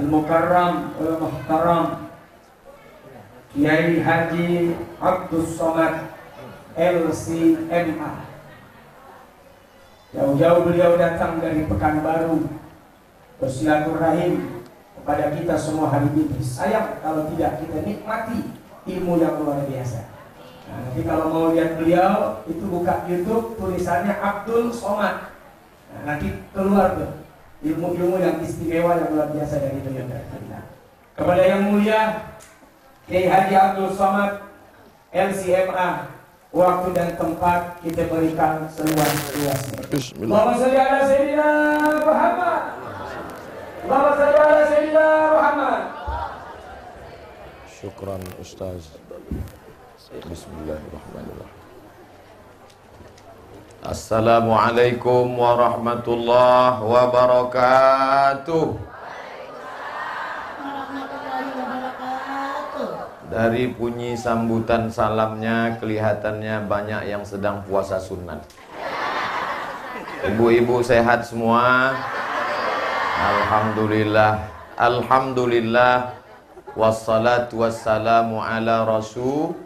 Al-Mukarram Al-Muhtaram Kiai Haji Abdus Somad LCMA Jauh-jauh beliau datang dari Pekanbaru Bersilaturahim kepada kita semua hari ini. Sayang kalau tidak kita nikmati ilmu yang luar biasa. Nah, nanti kalau mau lihat beliau itu buka YouTube tulisannya Abdul Somad. Nah, nanti keluar tuh ilmu-ilmu yang istimewa yang luar biasa dari beliau kita. Kepada yang mulia Kiai Haji Abdul Somad LCMA waktu dan tempat kita berikan seluas-luasnya. Allahumma sholli ala sayyidina Muhammad. Allahumma sholli ala sayyidina Muhammad. Syukran Ustaz. Bismillahirrahmanirrahim. Assalamualaikum warahmatullahi wabarakatuh. Dari bunyi sambutan salamnya kelihatannya banyak yang sedang puasa sunat. Ibu-ibu sehat semua? Alhamdulillah. Alhamdulillah. Wassalatu wassalamu ala rasulillah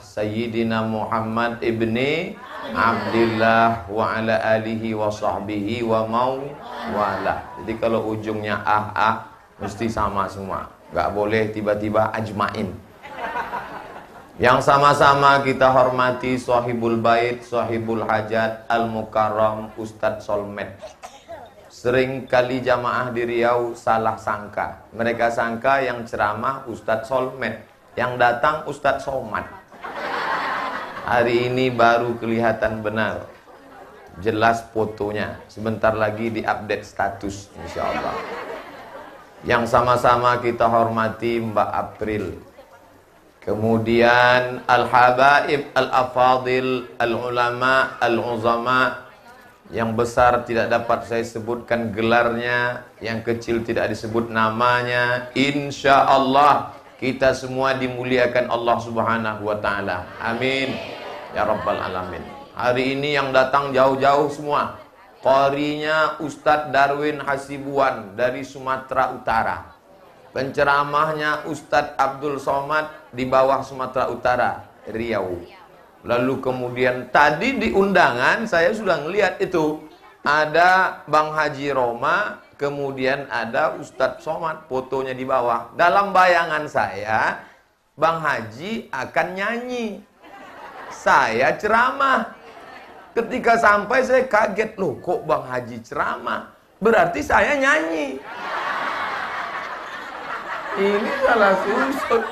Sayyidina Muhammad ibni Abdillah wa ala alihi wa sahbihi wa mawala. Jadi kalau ujungnya ah ah mesti sama semua. Gak boleh tiba-tiba ajmain. Yang sama-sama kita hormati Sahibul Bait, Sahibul Hajat, Al-Mukarram, Ustadz Solmed. Sering kali jamaah di Riau salah sangka. Mereka sangka yang ceramah Ustadz Solmed. Yang datang Ustadz Somad. Hari ini baru kelihatan benar. Jelas fotonya. Sebentar lagi diupdate status insya Allah. Yang sama-sama kita hormati Mbak April. Kemudian Al-Habaib, Al-Afadil, Al-Ulama, Al-Uzama Yang besar tidak dapat saya sebutkan gelarnya Yang kecil tidak disebut namanya Insya Allah kita semua dimuliakan Allah subhanahu wa ta'ala Amin Ya Rabbal Alamin Hari ini yang datang jauh-jauh semua Qarinya Ustadz Darwin Hasibuan dari Sumatera Utara Penceramahnya Ustadz Abdul Somad di bawah Sumatera Utara, Riau. Lalu kemudian tadi di undangan saya sudah ngelihat itu ada Bang Haji Roma, kemudian ada Ustadz Somad fotonya di bawah. Dalam bayangan saya Bang Haji akan nyanyi. Saya ceramah. Ketika sampai saya kaget loh kok Bang Haji ceramah. Berarti saya nyanyi. Ini salah susun.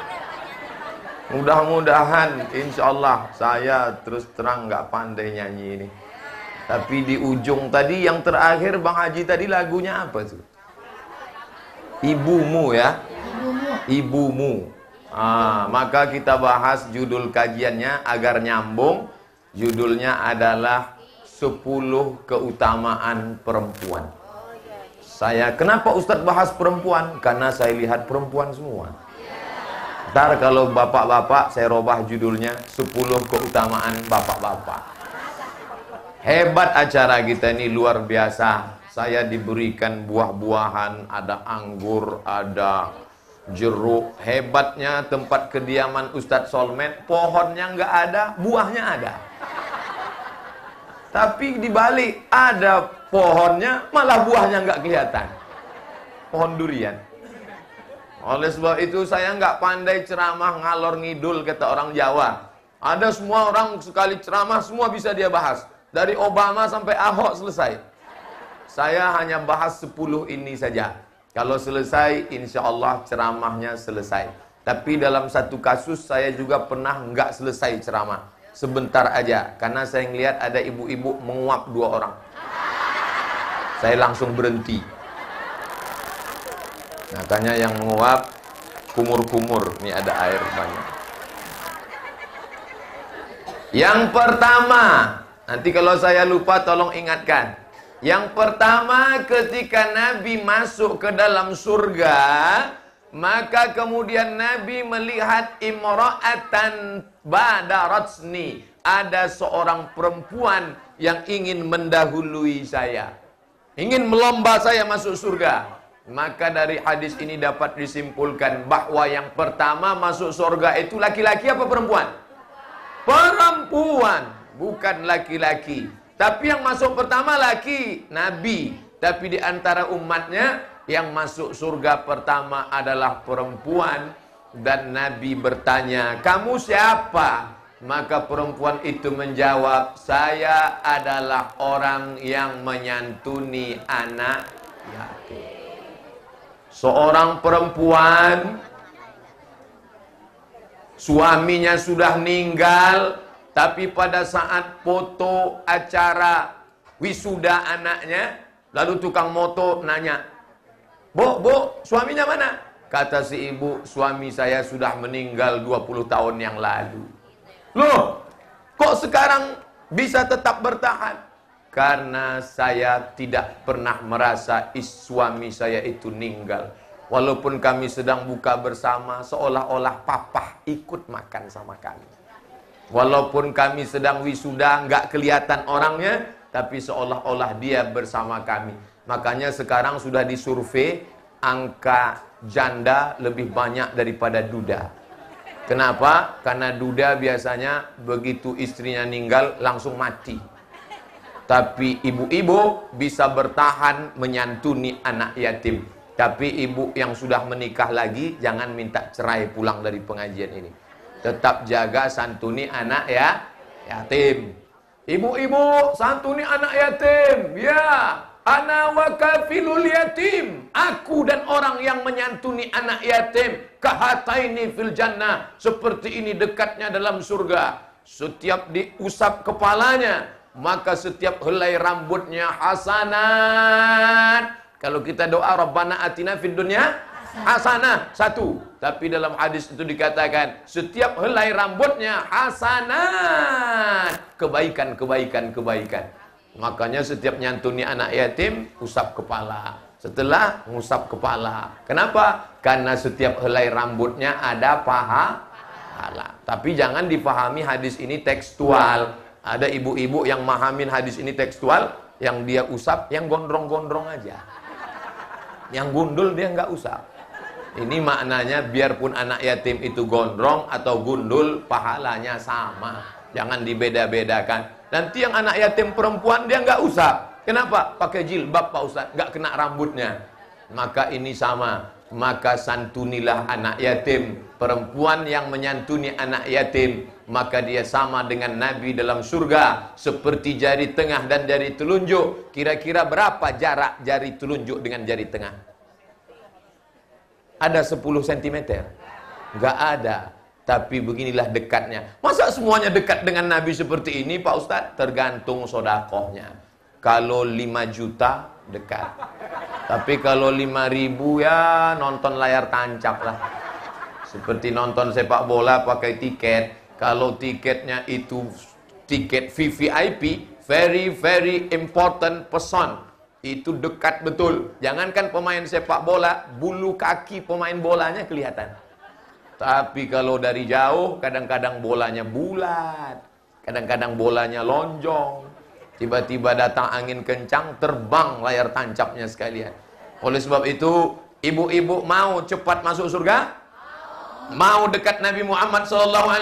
Mudah-mudahan insya Allah saya terus terang nggak pandai nyanyi ini. Tapi di ujung tadi yang terakhir Bang Haji tadi lagunya apa tuh? Ibumu ya. Ibumu. Ibumu. Ah, maka kita bahas judul kajiannya agar nyambung. Judulnya adalah 10 keutamaan perempuan. Saya, kenapa Ustadz bahas perempuan? Karena saya lihat perempuan semua. Ntar kalau bapak-bapak, saya robah judulnya 10 keutamaan bapak-bapak. Hebat acara kita ini luar biasa. Saya diberikan buah-buahan, ada anggur, ada jeruk. Hebatnya tempat kediaman Ustadz Solmed, pohonnya nggak ada, buahnya ada. Tapi dibalik ada pohonnya, malah buahnya nggak kelihatan. Pohon durian. Oleh sebab itu saya nggak pandai ceramah ngalor ngidul kata orang Jawa. Ada semua orang sekali ceramah semua bisa dia bahas. Dari Obama sampai Ahok selesai. Saya hanya bahas 10 ini saja. Kalau selesai, insya Allah ceramahnya selesai. Tapi dalam satu kasus saya juga pernah nggak selesai ceramah. Sebentar aja, karena saya ngelihat ada ibu-ibu menguap dua orang. Saya langsung berhenti. Katanya yang menguap kumur-kumur. Ini ada air banyak. Yang pertama, nanti kalau saya lupa tolong ingatkan. Yang pertama ketika Nabi masuk ke dalam surga, maka kemudian Nabi melihat imra'atan badaratsni. Ada seorang perempuan yang ingin mendahului saya. Ingin melomba saya masuk surga. Maka dari hadis ini dapat disimpulkan bahwa yang pertama masuk surga itu laki-laki apa perempuan? Perempuan, bukan laki-laki. Tapi yang masuk pertama laki, nabi. Tapi di antara umatnya yang masuk surga pertama adalah perempuan dan nabi bertanya, "Kamu siapa?" Maka perempuan itu menjawab, "Saya adalah orang yang menyantuni anak yatim." Seorang perempuan suaminya sudah meninggal, tapi pada saat foto acara wisuda anaknya, lalu tukang moto nanya, "Bu, Bu, suaminya mana?" Kata si ibu, "Suami saya sudah meninggal 20 tahun yang lalu." Loh, kok sekarang bisa tetap bertahan? Karena saya tidak pernah merasa is suami saya itu meninggal. Walaupun kami sedang buka bersama, seolah-olah papa ikut makan sama kami. Walaupun kami sedang wisuda, nggak kelihatan orangnya, tapi seolah-olah dia bersama kami. Makanya sekarang sudah disurvei, angka janda lebih banyak daripada duda. Kenapa? Karena duda biasanya begitu istrinya meninggal langsung mati. Tapi ibu-ibu bisa bertahan menyantuni anak yatim. Tapi ibu yang sudah menikah lagi jangan minta cerai pulang dari pengajian ini. Tetap jaga santuni anak ya yatim. Ibu-ibu santuni anak yatim. Ya, Ana wa kafilul yatim. Aku dan orang yang menyantuni anak yatim. Kahataini fil jannah. Seperti ini dekatnya dalam surga. Setiap diusap kepalanya. Maka setiap helai rambutnya hasanat. Kalau kita doa Rabbana atina fid dunya hasanah. Satu. Tapi dalam hadis itu dikatakan. Setiap helai rambutnya hasanat. Kebaikan, kebaikan, kebaikan. Makanya setiap nyantuni anak yatim, usap kepala. Setelah ngusap kepala. Kenapa? Karena setiap helai rambutnya ada paha. Pahala. Tapi jangan dipahami hadis ini tekstual. Ada ibu-ibu yang mahamin hadis ini tekstual, yang dia usap, yang gondrong-gondrong aja. Yang gundul dia nggak usap. Ini maknanya biarpun anak yatim itu gondrong atau gundul, pahalanya sama. Jangan dibeda-bedakan. Nanti yang anak yatim perempuan dia nggak usah. Kenapa? Pakai jilbab Pak Ustaz, nggak kena rambutnya. Maka ini sama. Maka santunilah anak yatim. Perempuan yang menyantuni anak yatim. Maka dia sama dengan Nabi dalam surga. Seperti jari tengah dan jari telunjuk. Kira-kira berapa jarak jari telunjuk dengan jari tengah? Ada 10 cm? Nggak ada. Tapi beginilah dekatnya. Masa semuanya dekat dengan Nabi seperti ini Pak Ustadz? Tergantung sodakohnya. Kalau 5 juta dekat. Tapi kalau 5 ribu ya nonton layar tancap lah. Seperti nonton sepak bola pakai tiket. Kalau tiketnya itu tiket VVIP, very very important person. Itu dekat betul. Jangankan pemain sepak bola, bulu kaki pemain bolanya kelihatan. Tapi kalau dari jauh kadang-kadang bolanya bulat, kadang-kadang bolanya lonjong. Tiba-tiba datang angin kencang, terbang layar tancapnya sekalian. Oleh sebab itu, ibu-ibu mau cepat masuk surga? Mau dekat Nabi Muhammad SAW?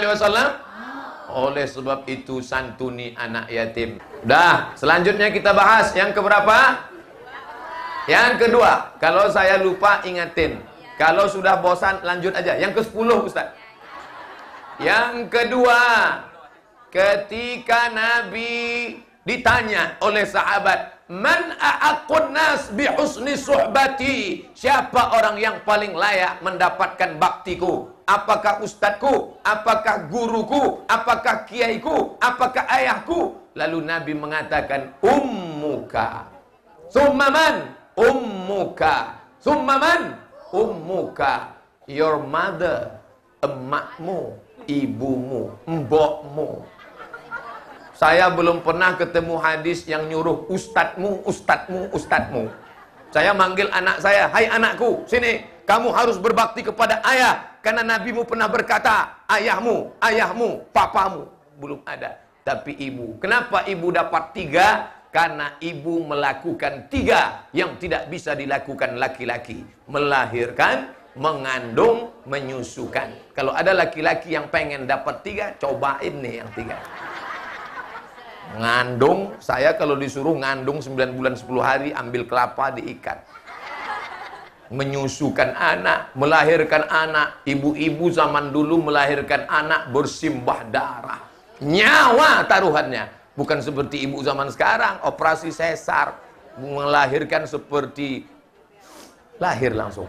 Oleh sebab itu santuni anak yatim. Dah, selanjutnya kita bahas yang keberapa? Yang kedua, kalau saya lupa ingatin. Kalau sudah bosan lanjut aja. Yang ke-10 Ustaz. Yang kedua, ketika Nabi ditanya oleh sahabat, "Man a'aqqun nas bi husni suhbati?" Siapa orang yang paling layak mendapatkan baktiku? Apakah ustadku? Apakah guruku? Apakah kiaiku? Apakah ayahku? Lalu Nabi mengatakan, "Ummuka." Summa? Ummuka. Summa man? ummuka, your mother, emakmu, ibumu, mbokmu. Saya belum pernah ketemu hadis yang nyuruh ustadmu, ustadmu, ustadmu. Saya manggil anak saya, hai anakku, sini, kamu harus berbakti kepada ayah. Karena nabimu pernah berkata, ayahmu, ayahmu, papamu. Belum ada. Tapi ibu. Kenapa ibu dapat tiga? Karena ibu melakukan tiga yang tidak bisa dilakukan laki-laki. Melahirkan, mengandung, menyusukan. Kalau ada laki-laki yang pengen dapat tiga, cobain nih yang tiga. Ngandung, saya kalau disuruh ngandung 9 bulan 10 hari, ambil kelapa diikat. Menyusukan anak, melahirkan anak. Ibu-ibu zaman dulu melahirkan anak bersimbah darah. Nyawa taruhannya. Bukan seperti ibu zaman sekarang, operasi sesar, melahirkan seperti lahir langsung.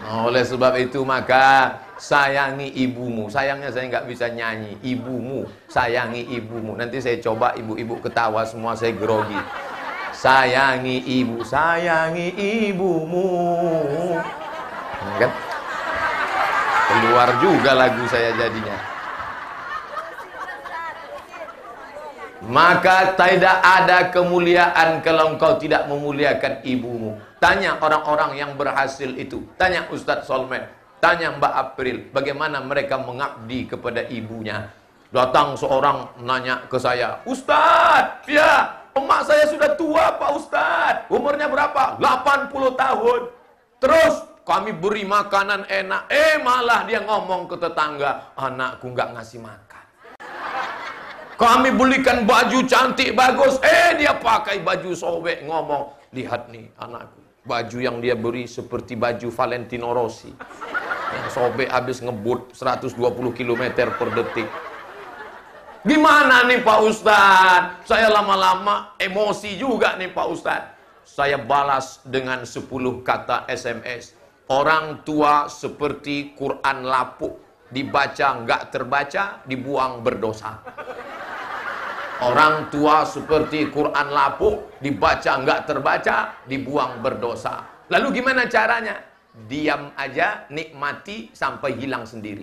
Nah, oleh sebab itu maka sayangi ibumu. Sayangnya saya nggak bisa nyanyi. Ibumu, sayangi ibumu. Nanti saya coba ibu-ibu ketawa semua saya grogi. Sayangi ibu, sayangi ibumu. Kan? Keluar juga lagu saya jadinya. Maka tidak ada kemuliaan kalau engkau tidak memuliakan ibumu. Tanya orang-orang yang berhasil itu. Tanya Ustadz Solmen. Tanya Mbak April. Bagaimana mereka mengabdi kepada ibunya. Datang seorang nanya ke saya. Ustadz, ya emak saya sudah tua Pak Ustadz. Umurnya berapa? 80 tahun. Terus kami beri makanan enak. Eh malah dia ngomong ke tetangga. Anakku nggak ngasih makan. Kami belikan baju cantik bagus. Eh dia pakai baju sobek ngomong. Lihat nih anakku. Baju yang dia beri seperti baju Valentino Rossi. Yang sobek habis ngebut 120 km per detik. Gimana nih Pak Ustadz? Saya lama-lama emosi juga nih Pak Ustadz. Saya balas dengan 10 kata SMS. Orang tua seperti Quran lapuk. Dibaca nggak terbaca, dibuang berdosa. Orang tua seperti Quran lapuk, dibaca nggak terbaca, dibuang berdosa. Lalu gimana caranya? Diam aja, nikmati sampai hilang sendiri.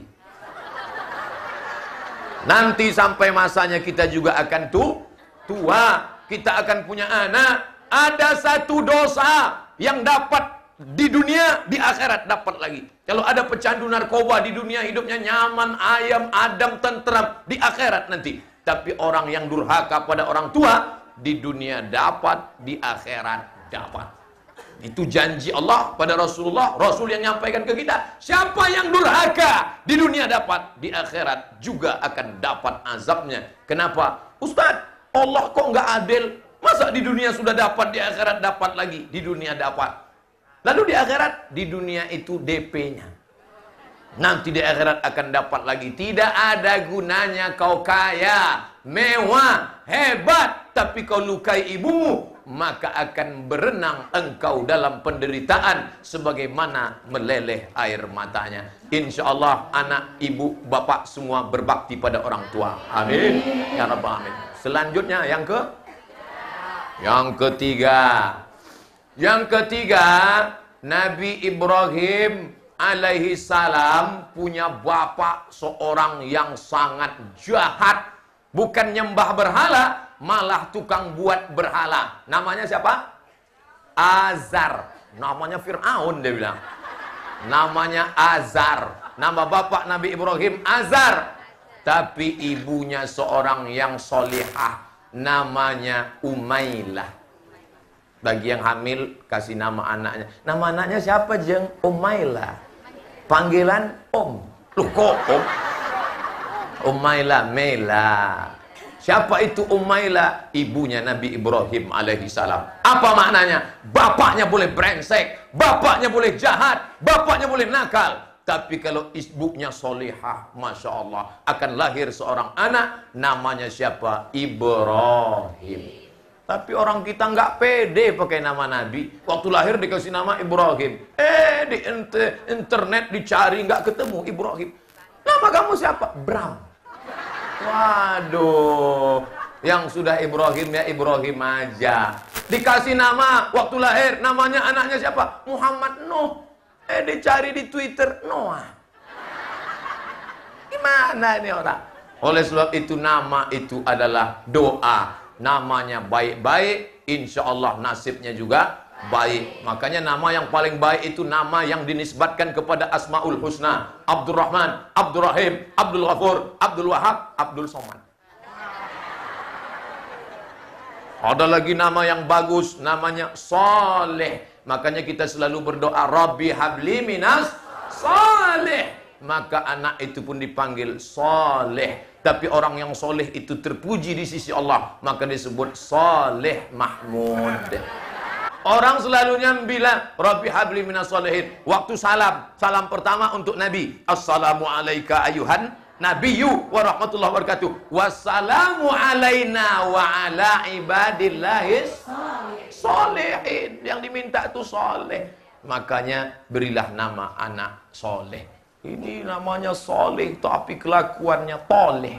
Nanti sampai masanya kita juga akan tu, tua, kita akan punya anak. Ada satu dosa yang dapat di dunia, di akhirat dapat lagi. Kalau ada pecandu narkoba di dunia hidupnya nyaman, ayam, adam, tentram. Di akhirat nanti tapi orang yang durhaka pada orang tua di dunia dapat, di akhirat dapat. Itu janji Allah pada Rasulullah, Rasul yang nyampaikan ke kita. Siapa yang durhaka di dunia dapat, di akhirat juga akan dapat azabnya. Kenapa? Ustadz, Allah kok nggak adil? Masa di dunia sudah dapat, di akhirat dapat lagi? Di dunia dapat. Lalu di akhirat, di dunia itu DP-nya. Nanti di akhirat akan dapat lagi. Tidak ada gunanya kau kaya, mewah, hebat. Tapi kau lukai ibumu. Maka akan berenang engkau dalam penderitaan. Sebagaimana meleleh air matanya. Insya Allah anak, ibu, bapak semua berbakti pada orang tua. Amin. Ya Rabbal Amin. Selanjutnya yang ke? Yang ketiga. Yang ketiga. Nabi Ibrahim alaihi salam punya bapak seorang yang sangat jahat. Bukan nyembah berhala, malah tukang buat berhala. Namanya siapa? Azar. Namanya Fir'aun dia bilang. Namanya Azar. Nama bapak Nabi Ibrahim Azar. Tapi ibunya seorang yang solihah. Namanya Umailah. Bagi yang hamil kasih nama anaknya. Nama anaknya siapa jeng? Umailah. Panggilan Om. Loh kok Om? Umaila Mela. Siapa itu Umaila? Ibunya Nabi Ibrahim alaihi salam. Apa maknanya? Bapaknya boleh brengsek, bapaknya boleh jahat, bapaknya boleh nakal. Tapi kalau ibunya solihah, Masya Allah, akan lahir seorang anak, namanya siapa? Ibrahim. Tapi orang kita nggak pede pakai nama Nabi. Waktu lahir dikasih nama Ibrahim. Eh di internet dicari nggak ketemu Ibrahim. Nama kamu siapa? Bram. Waduh. Yang sudah Ibrahim ya Ibrahim aja. Dikasih nama waktu lahir namanya anaknya siapa? Muhammad Nuh. Eh dicari di Twitter Noah. Gimana ini orang? Oleh sebab itu nama itu adalah doa namanya baik-baik, insya Allah nasibnya juga baik. Makanya nama yang paling baik itu nama yang dinisbatkan kepada Asmaul Husna. Abdurrahman, Abdurrahim, Abdul Ghafur, Abdul Wahab, Abdul Somad. Ada lagi nama yang bagus, namanya Saleh. Makanya kita selalu berdoa, Rabbi habli minas Saleh. Maka anak itu pun dipanggil Saleh. Tapi orang yang soleh itu terpuji di sisi Allah. Maka disebut Saleh Mahmud. Orang selalunya bilang, Rabbi habli minas salihin. Waktu salam, salam pertama untuk Nabi. Assalamualaikum ayuhan Nabiyyu wa rahmatullahi wabarakatuh. Wassalamu alaina wa ala ibadillahis solehin. Yang diminta itu soleh. Makanya berilah nama anak soleh. Ini namanya soleh tapi kelakuannya toleh.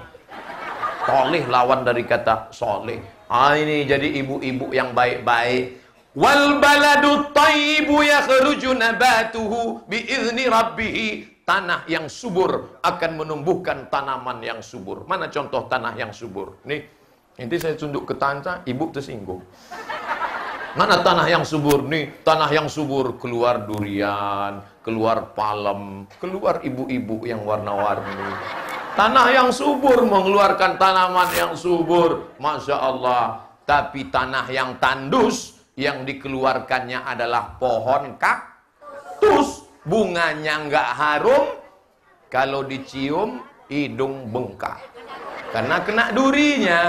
Toleh lawan dari kata soleh. Ah ini jadi ibu-ibu yang baik-baik. Wal baladu tayyibu yakhruju nabatuhu biizni rabbih tanah yang subur akan menumbuhkan tanaman yang subur. Mana contoh tanah yang subur? Nih, nanti saya tunduk ke tanta, ibu tersinggung. Mana tanah yang subur? Nih, tanah yang subur keluar durian, keluar palem, keluar ibu-ibu yang warna-warni. Tanah yang subur mengeluarkan tanaman yang subur. Masya Allah. Tapi tanah yang tandus, yang dikeluarkannya adalah pohon kaktus bunganya nggak harum, kalau dicium hidung bengkak. Karena kena durinya.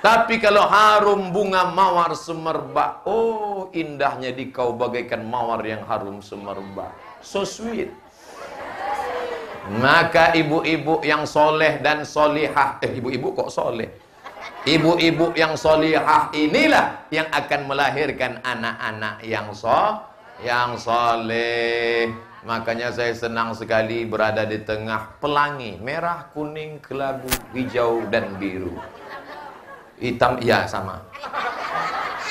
Tapi kalau harum bunga mawar semerbak, oh indahnya di kau bagaikan mawar yang harum semerbak. So sweet. Maka ibu-ibu yang soleh dan solihah, eh ibu-ibu kok soleh? Ibu-ibu yang solihah inilah yang akan melahirkan anak-anak yang so yang soleh. Makanya saya senang sekali berada di tengah pelangi merah, kuning, kelabu, hijau dan biru. Hitam iya sama.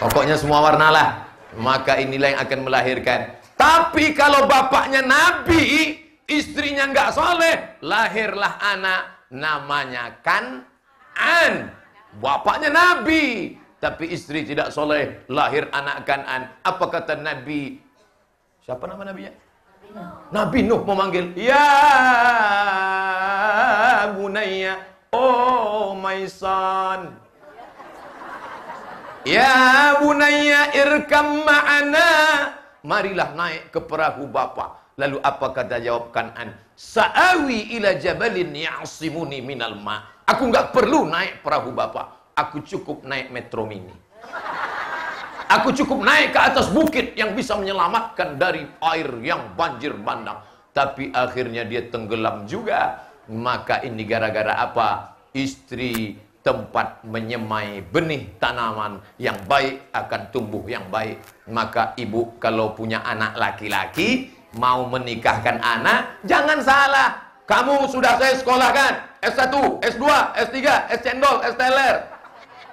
Pokoknya semua warna lah. Maka inilah yang akan melahirkan. Tapi kalau bapaknya nabi, istrinya nggak soleh, lahirlah anak namanya kan an. Bapaknya nabi, tapi istri tidak soleh, lahir anak kanan. Apa kata Nabi Siapa nama nabinya? Nabi Nuh memanggil, Ya Bunaya, Oh my son. Ya Bunaya irkam ma'ana. Marilah naik ke perahu bapa. Lalu apa kata jawab Kanan? Sa'awi ila jabalin ya'simuni minal ma. Aku nggak perlu naik perahu bapa. Aku cukup naik metro mini. Aku cukup naik ke atas bukit yang bisa menyelamatkan dari air yang banjir bandang. Tapi akhirnya dia tenggelam juga. Maka ini gara-gara apa? Istri tempat menyemai benih tanaman yang baik akan tumbuh yang baik. Maka ibu kalau punya anak laki-laki mau menikahkan anak, jangan salah. Kamu sudah saya sekolahkan S1, S2, S3, S cendol, S teler.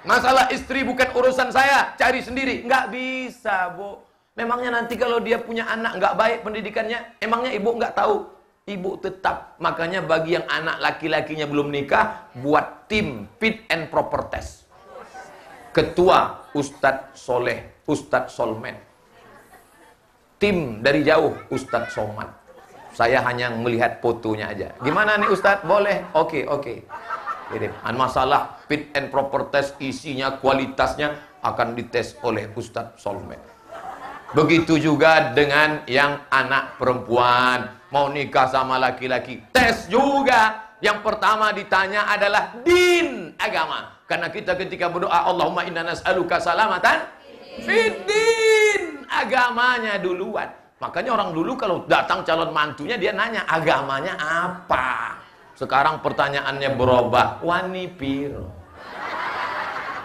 Masalah istri bukan urusan saya, cari sendiri. Nggak bisa, Bu. Memangnya nanti kalau dia punya anak nggak baik pendidikannya, emangnya ibu nggak tahu? Ibu tetap. Makanya bagi yang anak laki-lakinya belum nikah, buat tim fit and proper test. Ketua Ustadz Soleh, Ustadz Solmen. Tim dari jauh Ustadz Somad. Saya hanya melihat fotonya aja. Gimana nih Ustadz? Boleh? Oke, oke. Ini masalah fit and proper test isinya, kualitasnya akan dites oleh Ustadz Solmed. Begitu juga dengan yang anak perempuan mau nikah sama laki-laki, tes juga. Yang pertama ditanya adalah din agama. Karena kita ketika berdoa Allahumma inna nas'aluka salamatan fiddin agamanya duluan. Makanya orang dulu kalau datang calon mantunya dia nanya agamanya apa. Sekarang pertanyaannya berubah. Wani piro.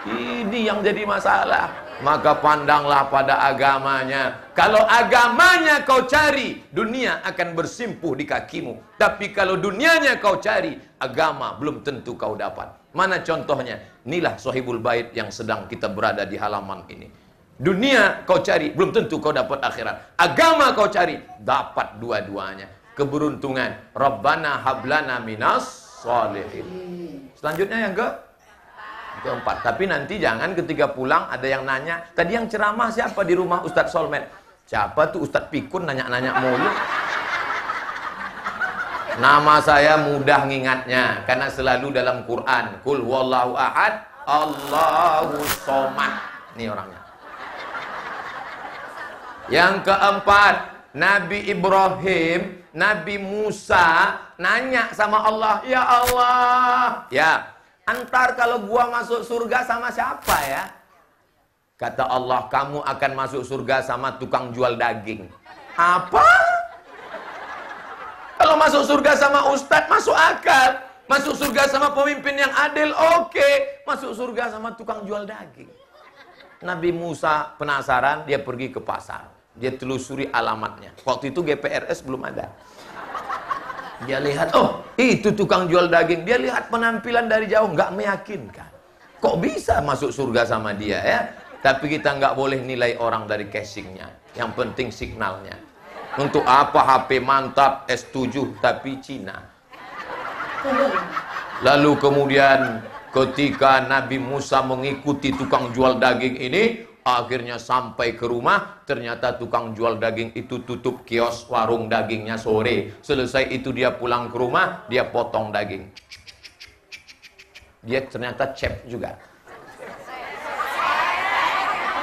Ini yang jadi masalah. Maka pandanglah pada agamanya. Kalau agamanya kau cari, dunia akan bersimpuh di kakimu. Tapi kalau dunianya kau cari, agama belum tentu kau dapat. Mana contohnya? Inilah sohibul bait yang sedang kita berada di halaman ini. Dunia kau cari, belum tentu kau dapat akhirat. Agama kau cari, dapat dua-duanya keberuntungan. Rabbana hablana minas salihin. Selanjutnya yang ke keempat. Tapi nanti jangan ketika pulang ada yang nanya, tadi yang ceramah siapa di rumah Ustadz Solmed? Siapa tuh Ustadz Pikun nanya-nanya mulu? Nama saya mudah ngingatnya karena selalu dalam Quran. Kul wallahu ahad, Allahu somad. Ini orangnya. Yang keempat, Nabi Ibrahim, Nabi Musa nanya sama Allah, "Ya Allah, ya, antar kalau gua masuk surga sama siapa ya?" Kata Allah, "Kamu akan masuk surga sama tukang jual daging." Apa? Kalau masuk surga sama ustadz, masuk akal. Masuk surga sama pemimpin yang adil, oke. Okay. Masuk surga sama tukang jual daging. Nabi Musa penasaran, dia pergi ke pasar. Dia telusuri alamatnya. Waktu itu GPRS belum ada. Dia lihat, oh itu tukang jual daging. Dia lihat penampilan dari jauh, nggak meyakinkan. Kok bisa masuk surga sama dia ya? Tapi kita nggak boleh nilai orang dari casingnya. Yang penting signalnya. Untuk apa HP mantap S7 tapi Cina? Lalu kemudian ketika Nabi Musa mengikuti tukang jual daging ini, akhirnya sampai ke rumah, ternyata tukang jual daging itu tutup kios warung dagingnya sore. Selesai itu dia pulang ke rumah, dia potong daging. Dia ternyata cep juga.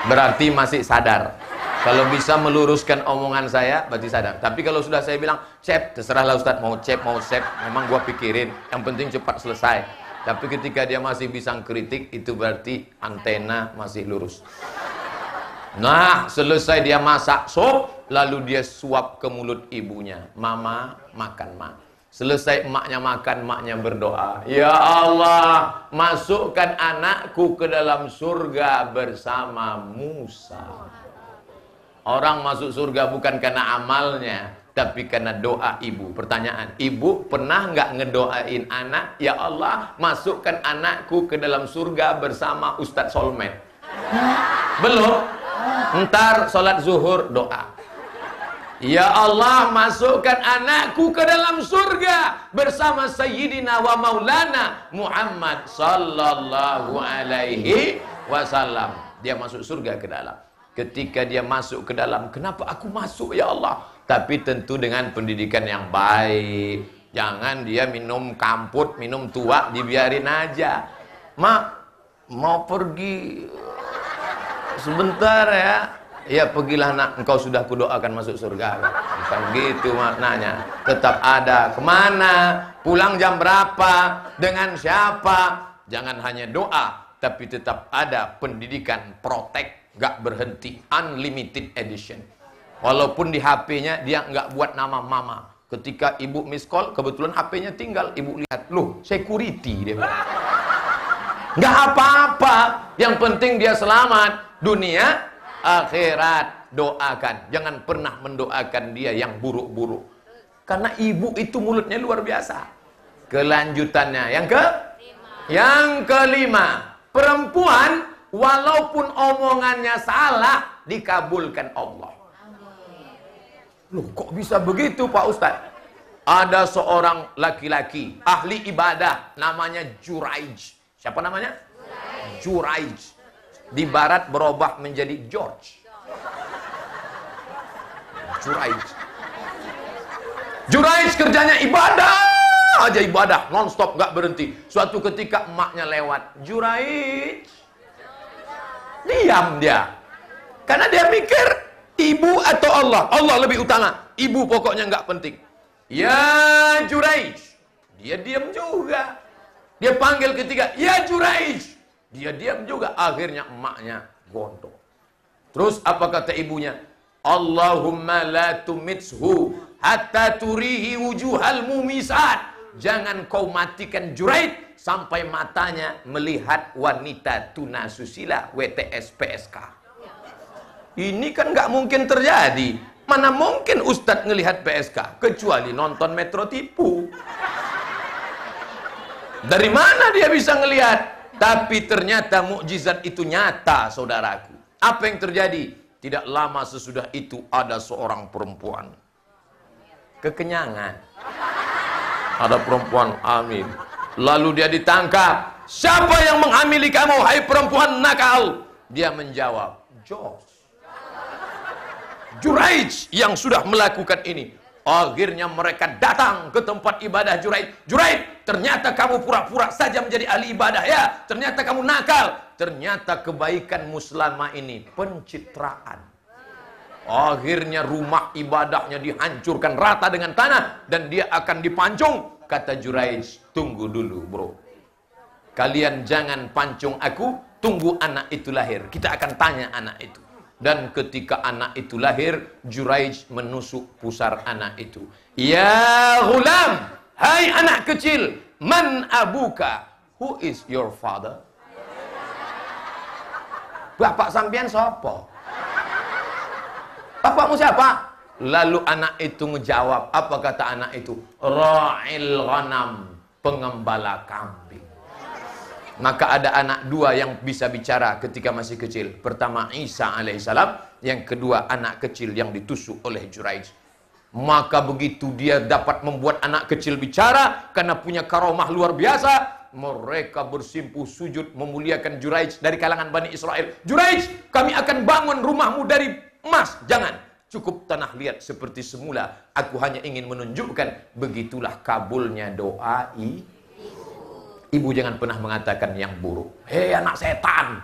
Berarti masih sadar. Kalau bisa meluruskan omongan saya, berarti sadar. Tapi kalau sudah saya bilang, cep, terserahlah Ustaz, mau cep, mau cep, memang gua pikirin. Yang penting cepat selesai. Tapi ketika dia masih bisa kritik, itu berarti antena masih lurus. Nah, selesai dia masak sop, lalu dia suap ke mulut ibunya. Mama, makan, ma. Selesai emaknya makan, emaknya berdoa. Ya Allah, masukkan anakku ke dalam surga bersama Musa. Orang masuk surga bukan karena amalnya, tapi karena doa ibu. Pertanyaan, ibu pernah nggak ngedoain anak? Ya Allah, masukkan anakku ke dalam surga bersama Ustadz Solmed. Belum? Ntar sholat zuhur doa. Ya Allah masukkan anakku ke dalam surga bersama Sayyidina wa Maulana Muhammad sallallahu alaihi wasallam. Dia masuk surga ke dalam. Ketika dia masuk ke dalam, kenapa aku masuk ya Allah? Tapi tentu dengan pendidikan yang baik. Jangan dia minum kamput, minum tua, dibiarin aja. Mak, mau pergi sebentar ya Ya pergilah nak, engkau sudah kudoakan masuk surga. Bukan gitu maknanya. Tetap ada. Ke mana? Pulang jam berapa? Dengan siapa? Jangan hanya doa, tapi tetap ada pendidikan protek, gak berhenti, unlimited edition. Walaupun di HP-nya dia nggak buat nama mama. Ketika ibu miss call, kebetulan HP-nya tinggal. Ibu lihat, loh, security dia bilang. Nggak apa-apa. Yang penting dia selamat. Dunia, akhirat doakan jangan pernah mendoakan dia yang buruk-buruk karena ibu itu mulutnya luar biasa kelanjutannya yang ke yang kelima perempuan walaupun omongannya salah dikabulkan Allah. Loh kok bisa begitu Pak Ustadz ada seorang laki-laki ahli ibadah namanya Juraij. Siapa namanya? Juraij. Di barat berubah menjadi George. Juraij. Juraij kerjanya ibadah aja ibadah. Nonstop nggak berhenti. Suatu ketika emaknya lewat, Juraij diam dia. Karena dia mikir ibu atau Allah. Allah lebih utama. Ibu pokoknya nggak penting. Ya Juraij. Dia diam juga. Dia panggil ketiga, ya Juraij. Dia diam juga. Akhirnya emaknya gondok. Terus apa kata ibunya? Allahumma la tumitshu hatta turihi wujuhal mumisat. Jangan kau matikan Juraid sampai matanya melihat wanita tuna susila WTS PSK. Ini kan nggak mungkin terjadi. Mana mungkin Ustadz ngelihat PSK kecuali nonton Metro Tipu. Dari mana dia bisa ngelihat? Tapi ternyata mukjizat itu nyata, saudaraku. Apa yang terjadi? Tidak lama sesudah itu ada seorang perempuan. Kekenyangan. Ada perempuan amin. Lalu dia ditangkap. Siapa yang menghamili kamu, hai perempuan nakal? Dia menjawab, Jos. Juraij yang sudah melakukan ini. Akhirnya mereka datang ke tempat ibadah Juraid. Juraid, ternyata kamu pura-pura saja menjadi ahli ibadah ya. Ternyata kamu nakal. ternyata kebaikan muslimah ini pencitraan. Akhirnya rumah ibadahnya dihancurkan rata dengan tanah dan dia akan dipancung. Kata Juraij, tunggu dulu bro. Kalian jangan pancung aku, tunggu anak itu lahir. Kita akan tanya anak itu. Dan ketika anak itu lahir, Juraij menusuk pusar anak itu. Ya gulam, hai anak kecil, man abuka? Who is your father? Bapak sampean sopo? Bapakmu siapa? Lalu anak itu menjawab, apa kata anak itu? Ra'il ghanam, pengembala kambing. Maka ada anak dua yang bisa bicara ketika masih kecil. Pertama Isa alaihissalam, yang kedua anak kecil yang ditusuk oleh Juraij. Maka begitu dia dapat membuat anak kecil bicara karena punya karomah luar biasa, mereka bersimpuh sujud memuliakan Juraij dari kalangan Bani Israel. Juraij, kami akan bangun rumahmu dari emas. Jangan. Cukup tanah liat seperti semula. Aku hanya ingin menunjukkan begitulah kabulnya doa i. Ibu jangan pernah mengatakan yang buruk. Hei anak setan.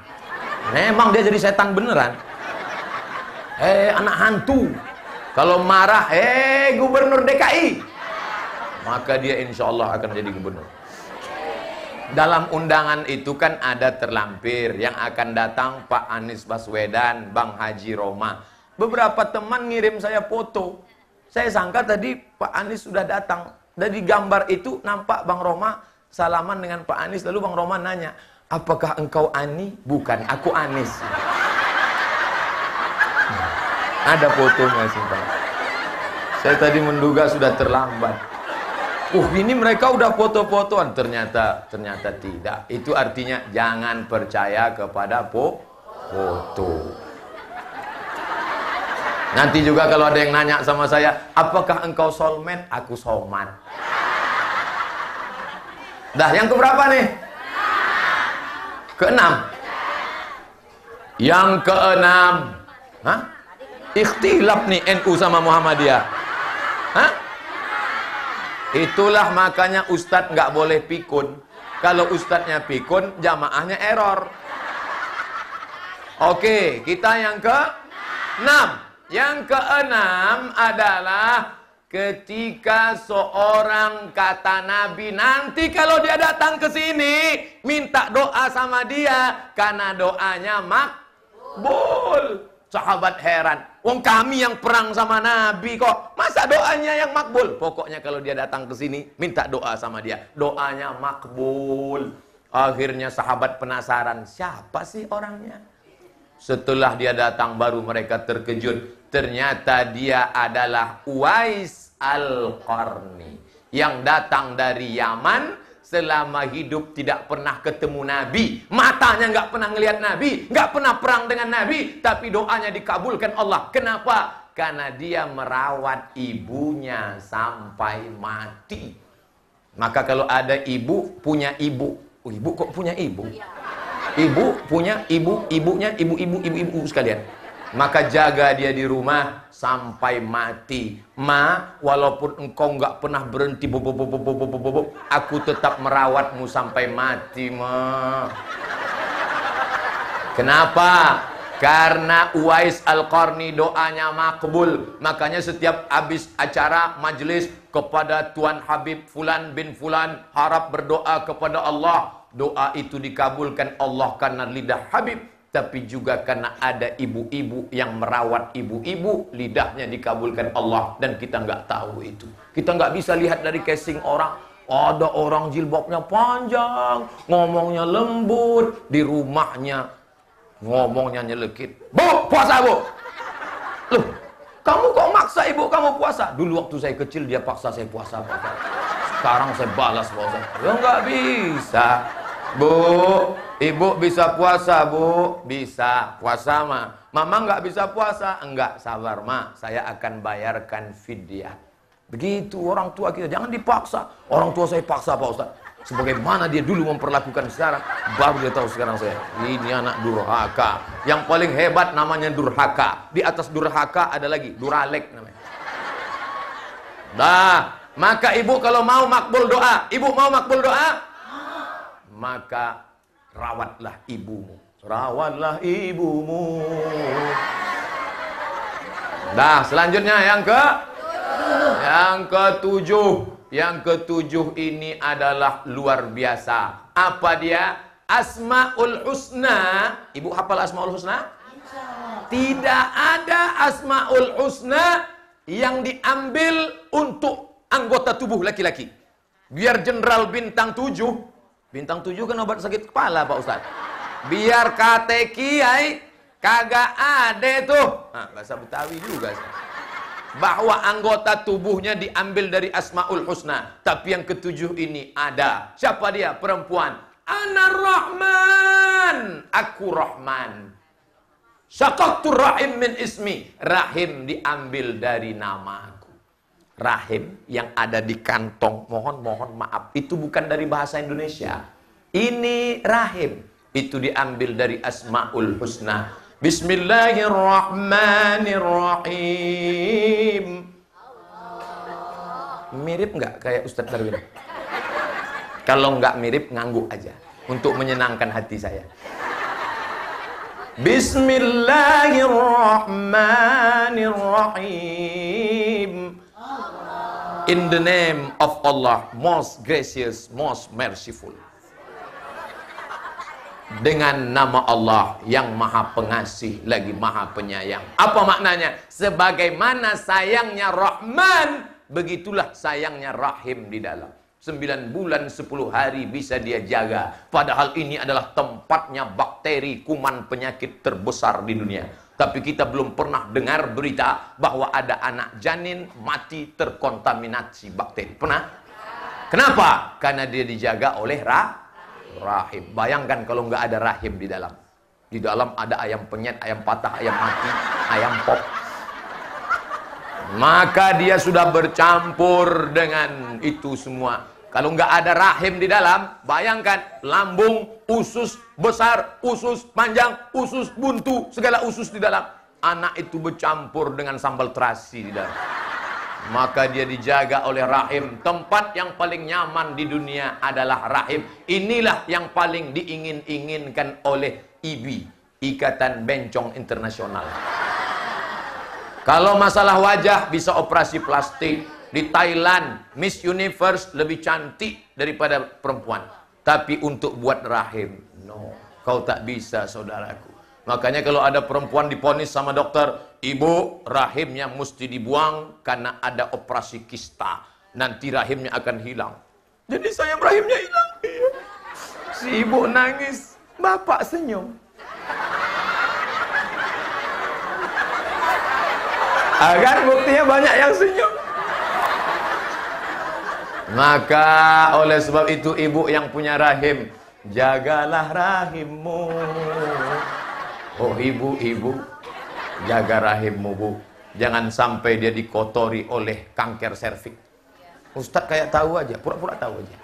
Memang dia jadi setan beneran. Hei anak hantu. Kalau marah, hei gubernur DKI. Maka dia insya Allah akan jadi gubernur. Dalam undangan itu kan ada terlampir yang akan datang Pak Anies Baswedan, Bang Haji Roma. Beberapa teman ngirim saya foto. Saya sangka tadi Pak Anies sudah datang. Dari gambar itu nampak Bang Roma salaman dengan Pak Anies. Lalu Bang Roma nanya, apakah engkau Ani? Bukan, aku Anies. Ada fotonya sih Pak. Saya tadi menduga sudah terlambat. Uh, ini mereka udah foto-fotoan. Ternyata, ternyata tidak. Itu artinya jangan percaya kepada po foto. Nanti juga kalau ada yang nanya sama saya, apakah engkau soulmate? Aku soulmate. Dah, yang keberapa nih? Keenam. Yang keenam. Hah? Ikhtilaf nih NU sama Muhammadiyah. Hah? Itulah makanya ustadz nggak boleh pikun. Kalau ustadznya pikun, jamaahnya error. Oke, kita yang ke enam. Yang keenam adalah ketika seorang kata Nabi nanti kalau dia datang ke sini minta doa sama dia karena doanya makbul. Sahabat heran, wong kami yang perang sama Nabi kok, masa doanya yang makbul? Pokoknya kalau dia datang ke sini minta doa sama dia, doanya makbul. Akhirnya sahabat penasaran, siapa sih orangnya? Setelah dia datang baru mereka terkejut. Ternyata dia adalah Uwais Al-Qarni. Yang datang dari Yaman selama hidup tidak pernah ketemu Nabi. Matanya nggak pernah ngelihat Nabi. nggak pernah perang dengan Nabi. Tapi doanya dikabulkan Allah. Kenapa? Karena dia merawat ibunya sampai mati. Maka kalau ada ibu, punya ibu. Oh, ibu kok punya ibu? Ibu punya ibu, ibunya, ibu-ibu, ibu-ibu sekalian. Maka jaga dia di rumah sampai mati. Ma, walaupun engkau nggak pernah berhenti, bo, bo, bo, bo, bo, bo, bo, bo, aku tetap merawatmu sampai mati, ma. Kenapa? Karena Uwais Al-Qarni doanya makbul. Makanya setiap habis acara majlis kepada Tuan Habib Fulan bin Fulan harap berdoa kepada Allah doa itu dikabulkan Allah karena lidah Habib tapi juga karena ada ibu-ibu yang merawat ibu-ibu lidahnya dikabulkan Allah dan kita nggak tahu itu. Kita nggak bisa lihat dari casing orang. Ada orang jilbabnya panjang ngomongnya lembut di rumahnya ngomongnya nyelekit. Bu puasa bu. Loh kamu kok maksa ibu kamu puasa? Dulu waktu saya kecil dia paksa saya puasa sekarang saya balas puasa. Ya nggak bisa Bu, ibu bisa puasa, Bu? Bisa. Puasa mah. Mama nggak bisa puasa? Enggak, sabar, Ma. Saya akan bayarkan fidyah. Begitu orang tua kita. Jangan dipaksa. Orang tua saya paksa, Pak Ustaz. Sebagaimana dia dulu memperlakukan sekarang, baru dia tahu sekarang saya. Ini anak durhaka. Yang paling hebat namanya durhaka. Di atas durhaka ada lagi, duralek namanya. Dah, maka ibu kalau mau makbul doa, ibu mau makbul doa? Maka rawatlah ibumu. Rawatlah ibumu. Dah, selanjutnya yang ke yang ketujuh. Yang ketujuh ini adalah luar biasa. Apa dia? Asmaul Husna. Ibu hafal Asmaul Husna? Tidak ada Asmaul Husna yang diambil untuk anggota tubuh laki-laki. Biar jenderal bintang tujuh. Bintang tujuh kan obat sakit kepala Pak Ustaz. Biar kate kiai kagak ada tuh. Nah, bahasa Betawi juga. Bahwa anggota tubuhnya diambil dari Asmaul Husna. Tapi yang ketujuh ini ada. Siapa dia? Perempuan. Ana Rahman. Aku Rahman. Syakaktu rahim min ismi. Rahim diambil dari namaku. Rahim yang ada di kantong. Mohon, mohon maaf. Itu bukan dari bahasa Indonesia. Ini rahim. Itu diambil dari Asmaul Husna. Bismillahirrahmanirrahim. Mirip nggak kayak Ustadz Darwin? Kalau nggak mirip, ngangguk aja. Untuk menyenangkan hati saya. Bismillahirrahmanirrahim. In the name of Allah, most gracious, most merciful. Dengan nama Allah yang maha pengasih lagi maha penyayang. Apa maknanya? Sebagaimana sayangnya Rahman, begitulah sayangnya Rahim di dalam. 9 bulan 10 hari bisa dia jaga. Padahal ini adalah tempatnya bakteri kuman penyakit terbesar di dunia. Tapi kita belum pernah dengar berita bahwa ada anak janin mati terkontaminasi bakteri. Pernah? Kenapa? Karena dia dijaga oleh ra rahim. Bayangkan kalau nggak ada rahim di dalam. Di dalam ada ayam penyet, ayam patah, ayam mati, ayam pop. Maka dia sudah bercampur dengan itu semua. Kalau nggak ada rahim di dalam, bayangkan lambung, usus besar, usus panjang, usus buntu, segala usus di dalam. Anak itu bercampur dengan sambal terasi di dalam. Maka dia dijaga oleh rahim. Tempat yang paling nyaman di dunia adalah rahim. Inilah yang paling diingin-inginkan oleh IBI, Ikatan Bencong Internasional. Kalau masalah wajah bisa operasi plastik. Di Thailand, Miss Universe lebih cantik daripada perempuan. Tapi untuk buat rahim, no. Kau tak bisa, saudaraku. Makanya kalau ada perempuan diponis sama dokter, ibu rahimnya mesti dibuang karena ada operasi kista. Nanti rahimnya akan hilang. Jadi saya rahimnya hilang. Si ibu nangis, bapak senyum. Agar buktinya banyak yang senyum. Maka oleh sebab itu ibu yang punya rahim, jagalah rahimmu. Oh ibu-ibu, jaga rahimmu bu. Jangan sampai dia dikotori oleh kanker serviks. Ustadz kayak tahu aja, pura-pura tahu aja.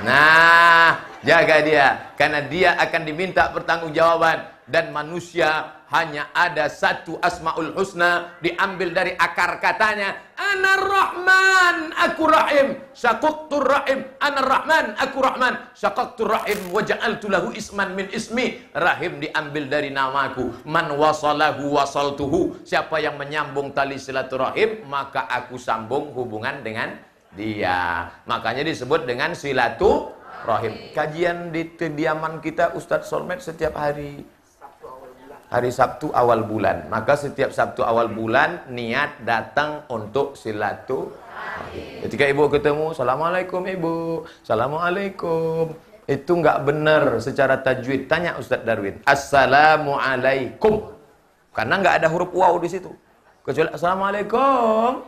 Nah, jaga dia. Karena dia akan diminta pertanggungjawaban. Dan manusia hanya ada satu asmaul husna diambil dari akar katanya. Ana rahman aku rahim. Syaqaqtur rahim. Ana rahman aku rahman. Syaqaqtur rahim wa ja'altu lahu isman min ismi. Rahim diambil dari namaku. Man wasalahu wasaltuhu. Siapa yang menyambung tali silaturahim maka aku sambung hubungan dengan dia. Makanya disebut dengan silaturahim. Kajian di kediaman kita Ustadz Solmed setiap hari hari Sabtu awal bulan. Maka setiap Sabtu awal bulan niat datang untuk silaturahim. Ketika ibu ketemu, Assalamualaikum ibu, Assalamualaikum. Itu nggak benar secara tajwid. Tanya Ustadz Darwin. Assalamualaikum. Karena nggak ada huruf waw di situ. Kecuali Assalamualaikum.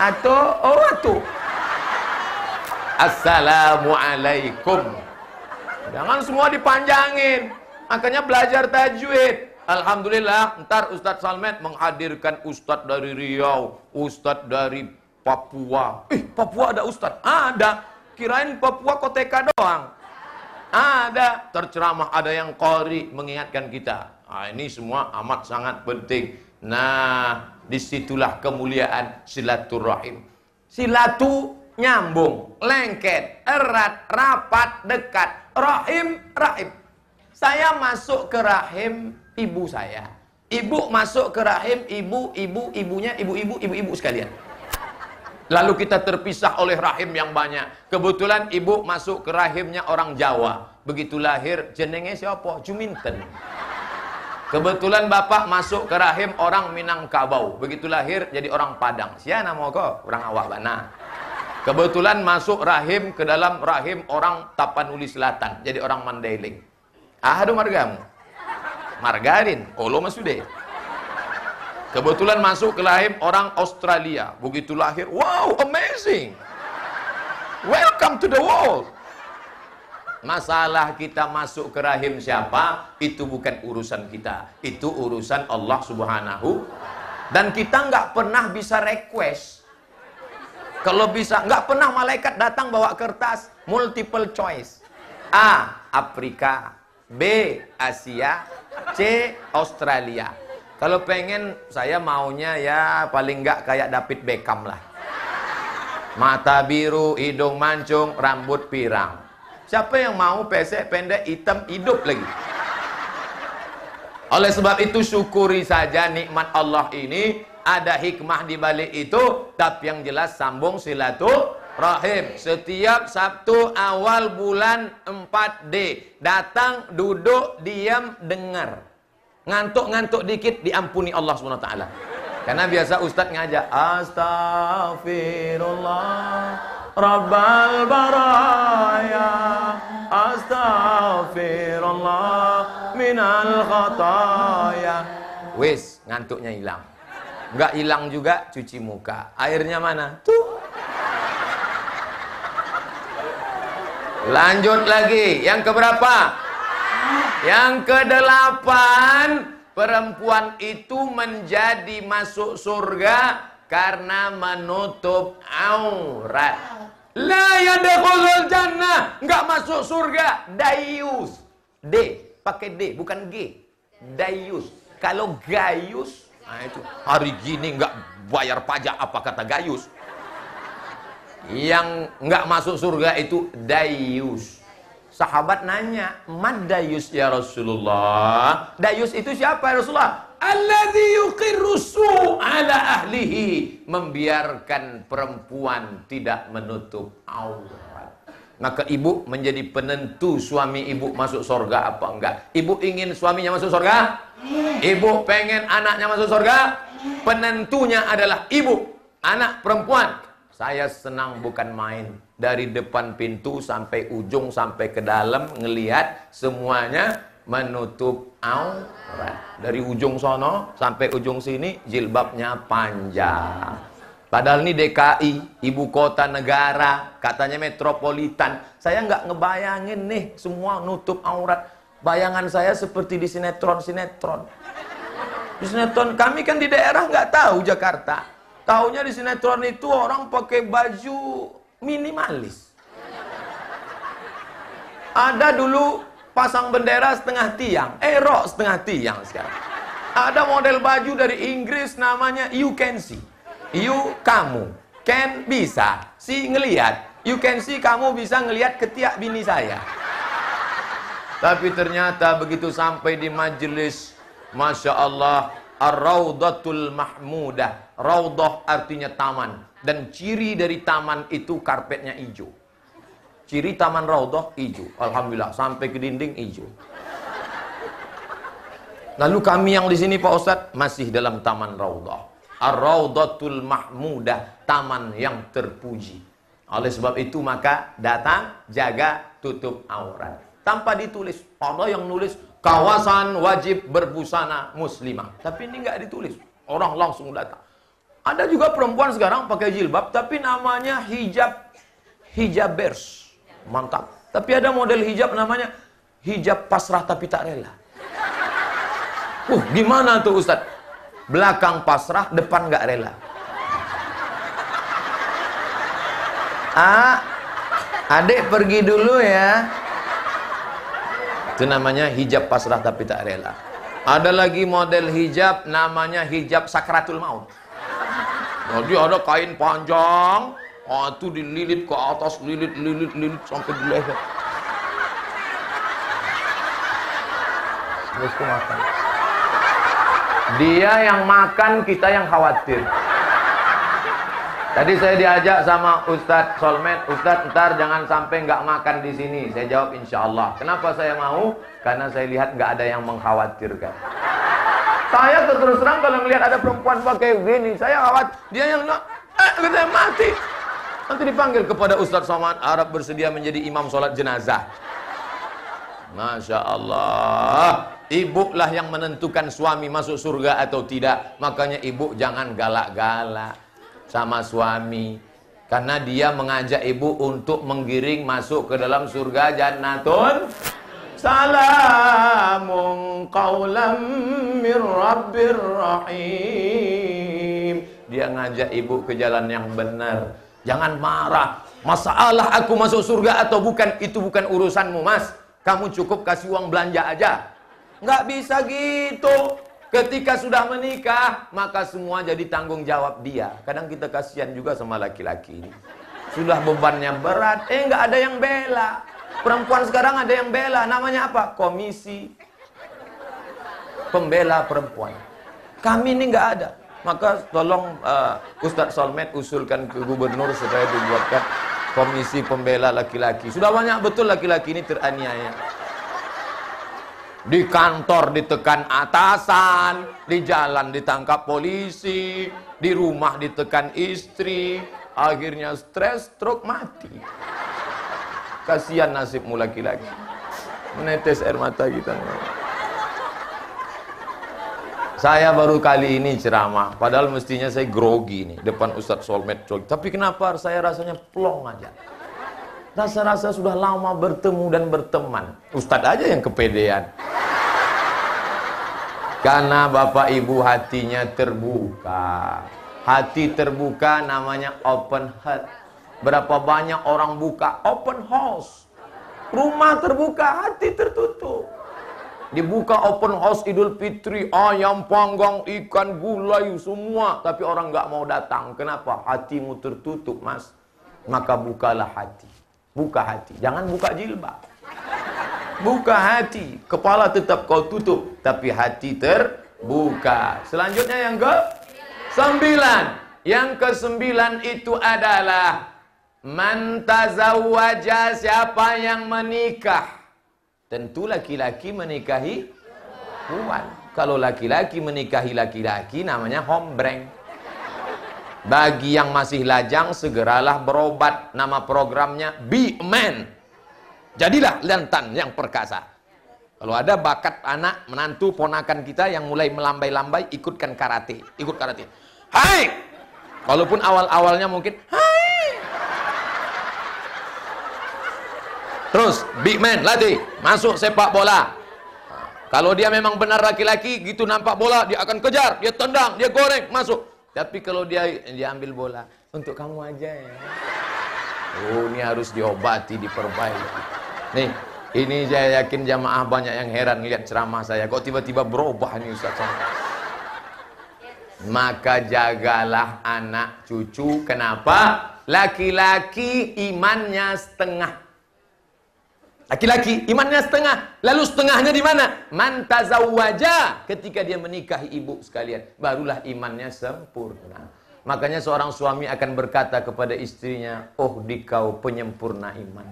Atau oh atau. Assalamualaikum. Jangan semua dipanjangin. Makanya belajar tajwid. Alhamdulillah, ntar Ustadz Salmet menghadirkan Ustadz dari Riau, Ustadz dari Papua. Eh, Papua ada Ustadz? Ada. Kirain Papua koteka doang. Ada. Terceramah ada yang kori mengingatkan kita. Nah, ini semua amat sangat penting. Nah, di situlah kemuliaan silaturahim. Silatu nyambung, lengket, erat, rapat, dekat. rahim, rahim. Saya masuk ke rahim ibu saya. Ibu masuk ke rahim ibu, ibu, ibunya, ibu-ibu, ibu-ibu sekalian. Lalu kita terpisah oleh rahim yang banyak. Kebetulan ibu masuk ke rahimnya orang Jawa. Begitu lahir, jenenge siapa? Juminten. Kebetulan bapak masuk ke rahim orang Minangkabau. Begitu lahir jadi orang Padang. Siapa nama kau? Orang awak bana. Kebetulan masuk rahim ke dalam rahim orang Tapanuli Selatan. Jadi orang Mandailing. Aduh margamu. Margarin. Olo masude. Kebetulan masuk ke rahim orang Australia. Begitu lahir. Wow, amazing. Welcome to the world. Masalah kita masuk ke rahim siapa, itu bukan urusan kita. Itu urusan Allah subhanahu. Dan kita nggak pernah bisa request kalau bisa, nggak pernah malaikat datang bawa kertas multiple choice. A. Afrika, B. Asia, C. Australia. Kalau pengen saya maunya ya paling nggak kayak David Beckham lah. Mata biru, hidung mancung, rambut pirang. Siapa yang mau pesek pendek hitam hidup lagi? Oleh sebab itu syukuri saja nikmat Allah ini ada hikmah di balik itu, tapi yang jelas sambung silaturahim. Setiap Sabtu awal bulan 4D, datang, duduk, diam, dengar. Ngantuk-ngantuk dikit diampuni Allah SWT. Karena biasa Ustadz ngajak Astaghfirullah Rabbal baraya Astaghfirullah Minal khataya Wis, ngantuknya hilang Nggak hilang juga cuci muka. Airnya mana? Tuh. Lanjut lagi. Yang keberapa? Yang kedelapan. Perempuan itu menjadi masuk surga karena menutup aurat. La yadkhulul jannah. Enggak masuk surga. Dayus. D. Pakai D, bukan G. Dayus. Kalau gayus Nah itu hari gini nggak bayar pajak apa kata Gayus. Yang nggak masuk surga itu Dayus. Sahabat nanya, "Mad Dayus ya Rasulullah?" Dayus itu siapa ya Rasulullah? Alladzi yuqirru ala ahlihi, membiarkan perempuan tidak menutup aurat. Maka ibu menjadi penentu suami ibu masuk surga apa enggak. Ibu ingin suaminya masuk surga? Ibu pengen anaknya masuk surga? Penentunya adalah ibu, anak perempuan. Saya senang bukan main. Dari depan pintu sampai ujung sampai ke dalam ngelihat semuanya menutup aurat. Dari ujung sono sampai ujung sini jilbabnya panjang. Padahal ini DKI, ibu kota negara, katanya metropolitan. Saya nggak ngebayangin nih semua nutup aurat. Bayangan saya seperti di sinetron-sinetron. Di sinetron kami kan di daerah nggak tahu Jakarta. Tahunya di sinetron itu orang pakai baju minimalis. Ada dulu pasang bendera setengah tiang, eh rok setengah tiang sekarang. Ada model baju dari Inggris namanya You Can See. You kamu, can bisa, si ngelihat. You can see kamu bisa ngelihat ketiak bini saya. Tapi ternyata begitu sampai di majelis, Masya Allah, Ar-Raudatul Mahmudah. Raudah artinya taman. Dan ciri dari taman itu karpetnya hijau. Ciri taman Raudah hijau. Alhamdulillah, sampai ke dinding hijau. Lalu kami yang di sini Pak Ustadz masih dalam taman Raudah. Ar-Raudatul Mahmudah, taman yang terpuji. Oleh sebab itu maka datang, jaga, tutup aurat tanpa ditulis. Ada yang nulis kawasan wajib berbusana muslimah. Tapi ini nggak ditulis. Orang langsung datang. Ada juga perempuan sekarang pakai jilbab tapi namanya hijab hijabers. Mantap. Tapi ada model hijab namanya hijab pasrah tapi tak rela. Uh, gimana tuh Ustaz? Belakang pasrah, depan nggak rela. Ah, adik pergi dulu ya. Itu namanya hijab pasrah tapi tak rela. Ada lagi model hijab namanya hijab sakratul maut. Jadi ada kain panjang, oh, itu dililit ke atas, lilit, lilit, lilit sampai di leher. Terus makan. Dia yang makan, kita yang khawatir. Tadi saya diajak sama Ustadz Solmed, Ustadz ntar jangan sampai nggak makan di sini. Saya jawab insya Allah. Kenapa saya mau? Karena saya lihat nggak ada yang mengkhawatirkan. Saya terus terang kalau melihat ada perempuan pakai gini, saya khawatir. Dia yang nak, eh, kita mati. Nanti dipanggil kepada Ustadz Somad Arab bersedia menjadi imam sholat jenazah. Masya Allah. Ibu lah yang menentukan suami masuk surga atau tidak. Makanya ibu jangan galak-galak sama suami. Karena dia mengajak ibu untuk menggiring masuk ke dalam surga jannatun. Salamun qawlam min rabbir rahim. Dia ngajak ibu ke jalan yang benar. Jangan marah. Masalah aku masuk surga atau bukan, itu bukan urusanmu mas. Kamu cukup kasih uang belanja aja. Nggak bisa gitu. Ketika sudah menikah, maka semua jadi tanggung jawab dia. Kadang kita kasihan juga sama laki-laki ini. Sudah bebannya berat, eh nggak ada yang bela. Perempuan sekarang ada yang bela, namanya apa? Komisi Pembela Perempuan. Kami ini nggak ada. Maka tolong uh, Ustadz Solmed usulkan ke gubernur supaya dibuatkan komisi pembela laki-laki. Sudah banyak betul laki-laki ini teraniaya. Di kantor ditekan atasan, di jalan ditangkap polisi, di rumah ditekan istri, akhirnya stres, stroke, mati. Kasihan nasibmu laki-laki. Menetes air mata kita. Saya baru kali ini ceramah, padahal mestinya saya grogi nih depan Ustadz Solmed Tapi kenapa saya rasanya plong aja? Rasa-rasa sudah lama bertemu dan berteman. Ustadz aja yang kepedean. Karena Bapak Ibu hatinya terbuka. Hati terbuka namanya open heart. Berapa banyak orang buka open house. Rumah terbuka, hati tertutup. Dibuka open house Idul Fitri, ayam panggang, ikan, gulai, semua. Tapi orang nggak mau datang. Kenapa? Hatimu tertutup, mas. Maka bukalah hati. Buka hati. Jangan buka jilbab. Buka hati. Kepala tetap kau tutup. Tapi hati terbuka. Selanjutnya yang ke? Sembilan. Yang ke sembilan itu adalah Man tazawwaja siapa yang menikah Tentu laki-laki menikahi perempuan. Kalau laki-laki menikahi laki-laki namanya hombreng. Bagi yang masih lajang segeralah berobat. Nama programnya Be Man. Jadilah lantan yang perkasa. Kalau ada bakat anak menantu ponakan kita yang mulai melambai-lambai ikutkan karate, ikut karate. Hai. Walaupun awal-awalnya mungkin hai Terus big man latih masuk sepak bola. Kalau dia memang benar laki-laki gitu nampak bola dia akan kejar, dia tendang, dia goreng masuk. Tapi kalau dia dia ambil bola untuk kamu aja ya. Oh ini harus diobati, diperbaiki. Nih ini saya yakin jamaah banyak yang heran lihat ceramah saya. Kok tiba-tiba berubah nih Ustaz Maka jagalah anak cucu. Kenapa? Laki-laki imannya setengah Laki-laki imannya setengah. Lalu setengahnya di mana? Man tazawwaja ketika dia menikahi ibu sekalian, barulah imannya sempurna. Makanya seorang suami akan berkata kepada istrinya, "Oh, dikau penyempurna iman."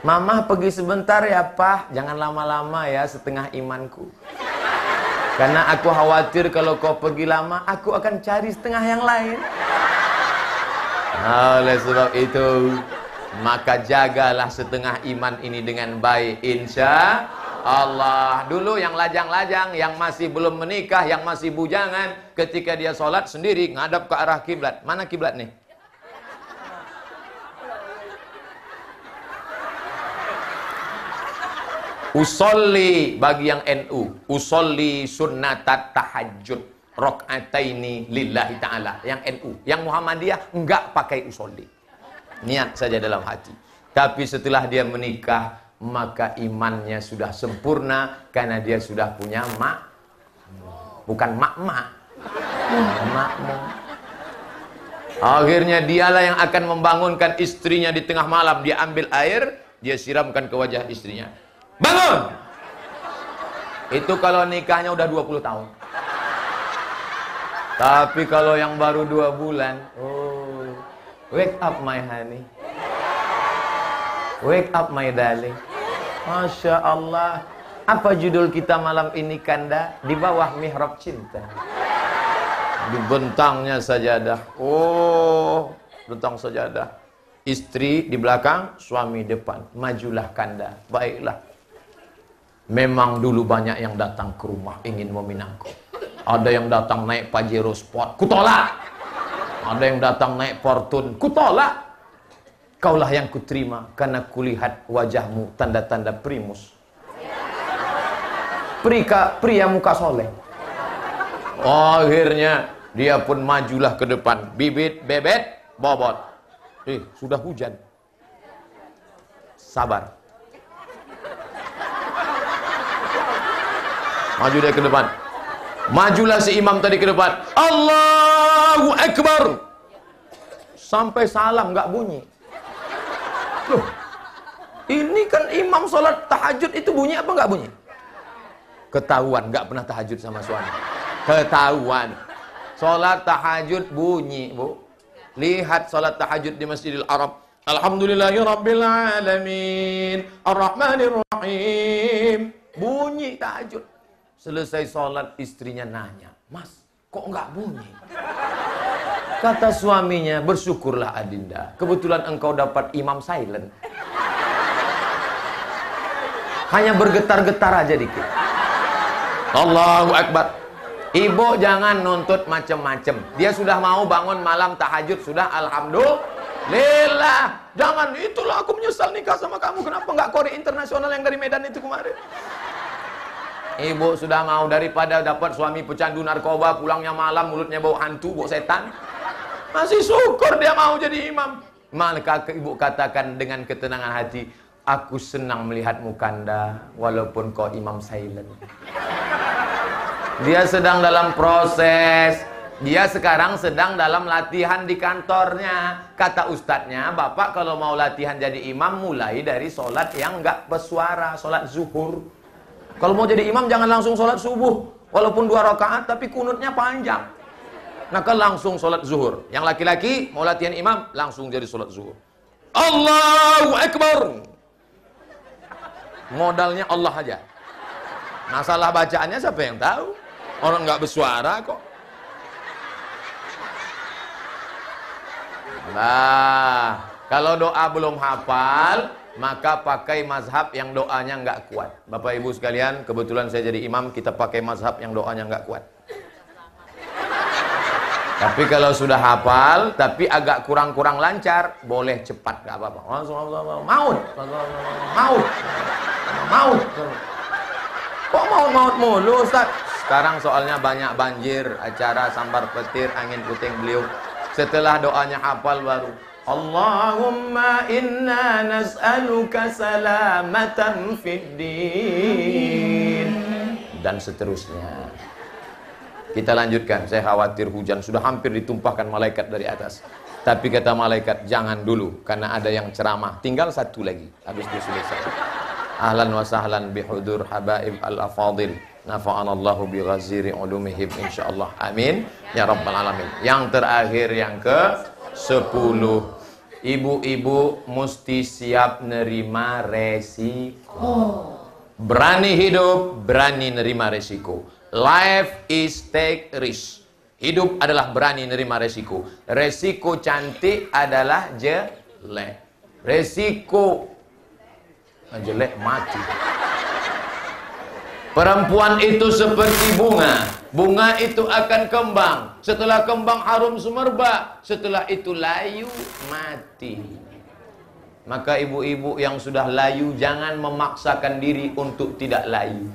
Mama pergi sebentar ya, Pak. Jangan lama-lama ya, setengah imanku. Karena aku khawatir kalau kau pergi lama, aku akan cari setengah yang lain. Oleh sebab itu, maka jagalah setengah iman ini dengan baik insya Allah. Dulu yang lajang-lajang yang masih belum menikah yang masih bujangan ketika dia sholat sendiri ngadap ke arah kiblat. Mana kiblat nih? Usolli bagi yang NU Usolli sunnatat tahajud Rok'ataini lillahi ta'ala. Yang NU Yang Muhammadiyah enggak pakai usolli niat saja dalam hati. Tapi setelah dia menikah, maka imannya sudah sempurna karena dia sudah punya mak. Bukan mak-mak. Makmu. Akhirnya dialah yang akan membangunkan istrinya di tengah malam. Dia ambil air, dia siramkan ke wajah istrinya. Bangun! Itu kalau nikahnya udah 20 tahun. Tapi kalau yang baru dua bulan, oh, wake up my honey. Wake up my darling. Masya Allah. Apa judul kita malam ini kanda? Di bawah mihrab cinta. Dibentangnya sajadah. Oh, bentang sajadah. Istri di belakang, suami depan. Majulah kanda. Baiklah. Memang dulu banyak yang datang ke rumah ingin meminangku. Ada yang datang naik Pajero Sport, kutolak. Ada yang datang naik Fortune, kutolak. Kaulah yang kuterima karena kulihat wajahmu tanda-tanda primus. Prika, pria muka soleh. Akhirnya dia pun majulah ke depan. Bibit, bebet, bobot. Eh, sudah hujan. Sabar. Maju dia ke depan. Majulah si imam tadi ke depan. Allahu Akbar. Sampai salam nggak bunyi. Loh, ini kan imam sholat tahajud itu bunyi apa nggak bunyi? Ketahuan nggak pernah tahajud sama suami. Ketahuan. Sholat tahajud bunyi, bu. Lihat sholat tahajud di Masjidil Arab. Alhamdulillahirabbil alamin. Arrahmanir. Bunyi tahajud. Selesai sholat istrinya nanya, Mas, kok nggak bunyi? Kata suaminya, bersyukurlah Adinda. Kebetulan engkau dapat imam silent. Hanya bergetar-getar aja dikit. Allahu Akbar. Ibu jangan nuntut macem-macem. Dia sudah mau bangun malam tahajud, sudah Alhamdulillah. Jangan, itulah aku menyesal nikah sama kamu. Kenapa nggak kori internasional yang dari Medan itu kemarin? Ibu sudah mau daripada dapat suami pecandu narkoba, pulangnya malam, mulutnya bau hantu, bau setan. Masih syukur dia mau jadi imam. Maka ibu katakan dengan ketenangan hati, aku senang melihatmu kanda, walaupun kau imam silent. Dia sedang dalam proses. Dia sekarang sedang dalam latihan di kantornya. Kata ustadznya, bapak kalau mau latihan jadi imam, mulai dari sholat yang enggak bersuara, sholat zuhur. Kalau mau jadi imam jangan langsung sholat subuh. Walaupun dua rakaat tapi kunutnya panjang. Maka langsung sholat zuhur. Yang laki-laki mau latihan imam langsung jadi sholat zuhur. Allahu Akbar. Modalnya Allah aja. Masalah bacaannya siapa yang tahu? Orang nggak bersuara kok. Nah, kalau doa belum hafal, maka pakai mazhab yang doanya nggak kuat. Bapak Ibu sekalian, kebetulan saya jadi imam, kita pakai mazhab yang doanya nggak kuat. Tapi kalau sudah hafal, tapi agak kurang-kurang lancar, boleh cepat, nggak apa-apa. Maut, maut, maut. Kok maut-maut mulu, Ustaz? Sekarang soalnya banyak banjir, acara sambar petir, angin puting beliau. Setelah doanya hafal baru, Allahumma inna nas'aluka salamatan fid din dan seterusnya. Kita lanjutkan. Saya khawatir hujan sudah hampir ditumpahkan malaikat dari atas. Tapi kata malaikat jangan dulu karena ada yang ceramah. Tinggal satu lagi habis itu selesai. Ahlan wa sahlan bihudur habaib al-afadil. Nafa'anallahu bi ghaziri ulumihim insyaallah. Amin ya rabbal alamin. Yang terakhir yang ke 10 Ibu-ibu mesti siap nerima resiko. Berani hidup, berani nerima resiko. Life is take risk. Hidup adalah berani nerima resiko. Resiko cantik adalah jelek. Resiko jelek mati. Perempuan itu seperti bunga. Bunga itu akan kembang. Setelah kembang harum semerbak. Setelah itu layu mati. Maka ibu-ibu yang sudah layu jangan memaksakan diri untuk tidak layu.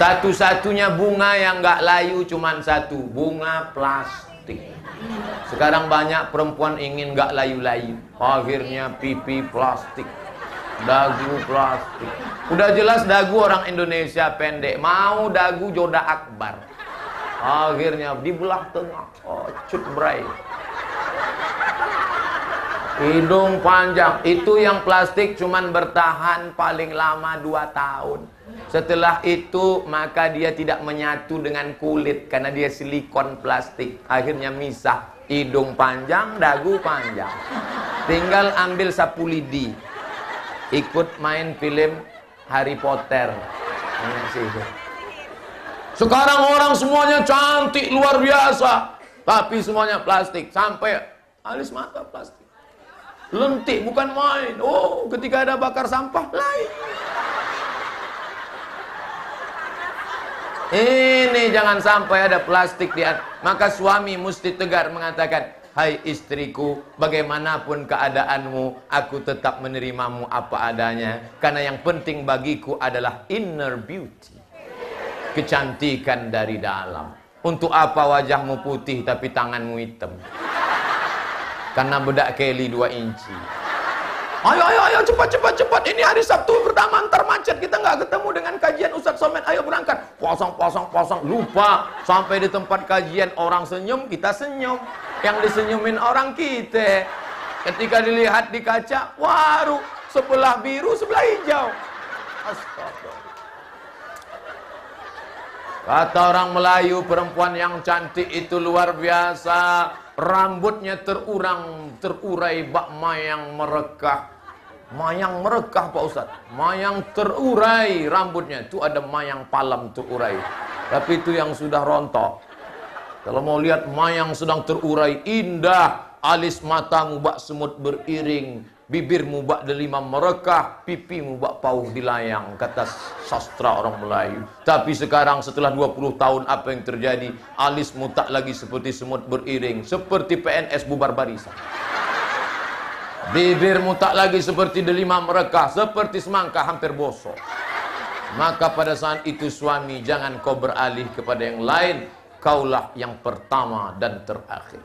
Satu-satunya bunga yang nggak layu cuma satu, bunga plastik. Sekarang banyak perempuan ingin nggak layu-layu, akhirnya pipi plastik dagu plastik. Udah jelas dagu orang Indonesia pendek, mau dagu Joda Akbar. Akhirnya dibelah tengah, oh cut bray. Hidung panjang, itu yang plastik cuman bertahan paling lama 2 tahun. Setelah itu maka dia tidak menyatu dengan kulit karena dia silikon plastik. Akhirnya misah. Hidung panjang, dagu panjang. Tinggal ambil sapu lidi. Ikut main film Harry Potter. Sekarang orang semuanya cantik luar biasa. Tapi semuanya plastik. Sampai alis mata plastik. Lentik bukan main. Oh, ketika ada bakar sampah lain. Ini jangan sampai ada plastik di Maka suami mesti tegar mengatakan, Hai istriku, bagaimanapun keadaanmu, aku tetap menerimamu apa adanya. Karena yang penting bagiku adalah inner beauty. Kecantikan dari dalam. Untuk apa wajahmu putih tapi tanganmu hitam? Karena bedak Kelly 2 inci. Ayo, ayo, ayo, cepat, cepat, cepat. Ini hari Sabtu pertama antar macet. Kita nggak ketemu dengan kajian Ustadz Somet. Ayo berangkat. Pasang, pasang, pasang. Lupa. Sampai di tempat kajian orang senyum, kita senyum. Yang disenyumin orang kita. Ketika dilihat di kaca, waru. Sebelah biru, sebelah hijau. Astaga. Kata orang Melayu, perempuan yang cantik itu luar biasa. Rambutnya terurang, terurai bak mayang merekah. Mayang merekah Pak Ustaz. Mayang terurai rambutnya. Itu ada mayang palam terurai. Tapi itu yang sudah rontok. Kalau mau lihat mayang sedang terurai, indah. Alis matamu bak semut beriring. Bibirmu bak delima merekah, pipimu bak pauh dilayang, kata sastra orang Melayu. Tapi sekarang setelah 20 tahun apa yang terjadi? Alismu tak lagi seperti semut beriring, seperti PNS bubar barisan. Bibirmu tak lagi seperti delima merekah, seperti semangka hampir bosok. Maka pada saat itu suami jangan kau beralih kepada yang lain, kaulah yang pertama dan terakhir.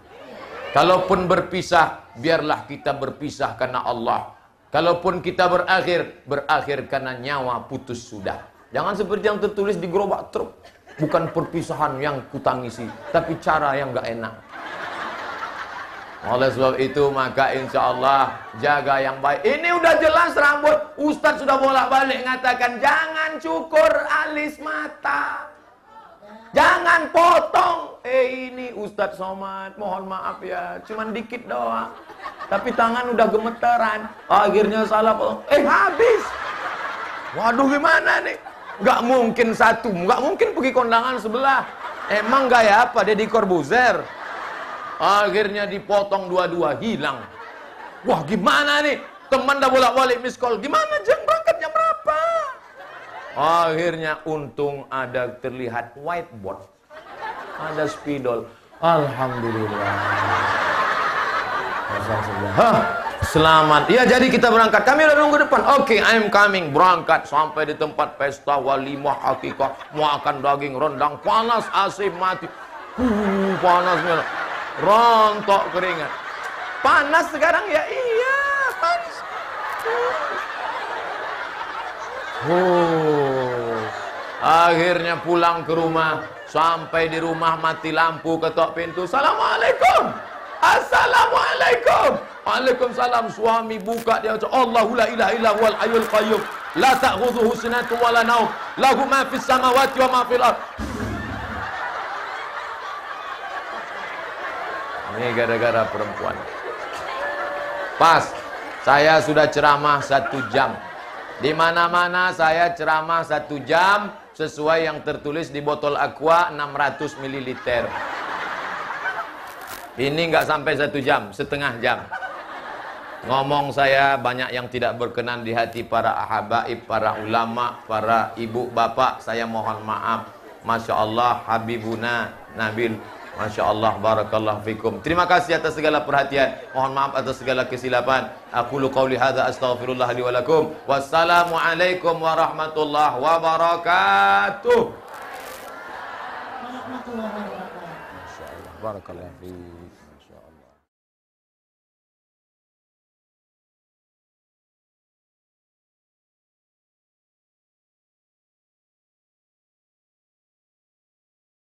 Kalaupun berpisah, biarlah kita berpisah karena Allah. Kalaupun kita berakhir, berakhir karena nyawa putus sudah. Jangan seperti yang tertulis di gerobak truk. Bukan perpisahan yang kutangisi, tapi cara yang gak enak. Oleh sebab itu maka insya Allah jaga yang baik. Ini udah jelas rambut. Ustadz sudah bolak-balik mengatakan jangan cukur alis mata. Jangan potong. Eh ini Ustadz Somad, mohon maaf ya, cuman dikit doang. Tapi tangan udah gemeteran. Akhirnya salah potong. Eh habis. Waduh gimana nih? Gak mungkin satu, gak mungkin pergi kondangan sebelah. Emang gaya apa? Deddy Corbuzier. Akhirnya dipotong dua-dua, hilang. Wah gimana nih? Teman dah bolak-balik miss call. Gimana jam berangkat jam berapa? Akhirnya untung ada terlihat whiteboard. Ada spidol. Alhamdulillah. Hah, selamat. Ya jadi kita berangkat. Kami udah nunggu depan. Oke, okay, I'm coming. Berangkat sampai di tempat pesta walimah hakikah. Makan daging rendang panas AC mati. Uh, panasnya. Rontok keringat. Panas sekarang ya? Iya, panas. Oh. Akhirnya pulang ke rumah. Sampai di rumah mati lampu ketok pintu. Assalamualaikum. Assalamualaikum. Waalaikumsalam. Suami buka dia macam Allahu la ilaha illa huwal hayyul qayyum. La ta'khudhuhu sinatun wa la naum. Lahu ma fis samawati wa ma fil. Ini gara-gara perempuan. Pas. Saya sudah ceramah satu jam. Di mana-mana saya ceramah satu jam sesuai yang tertulis di botol aqua 600 ml. Ini nggak sampai satu jam, setengah jam. Ngomong saya banyak yang tidak berkenan di hati para ahabaib, para ulama, para ibu bapak. Saya mohon maaf. Masya Allah, Habibuna Nabil Masya Allah, Barakallah fikum. Terima kasih atas segala perhatian. Mohon maaf atas segala kesilapan. Aku lu qawli hadha astaghfirullah li walakum. Wassalamualaikum warahmatullahi wabarakatuh. Warahmatullahi wabarakatuh. Masya Allah, Barakallah fikum.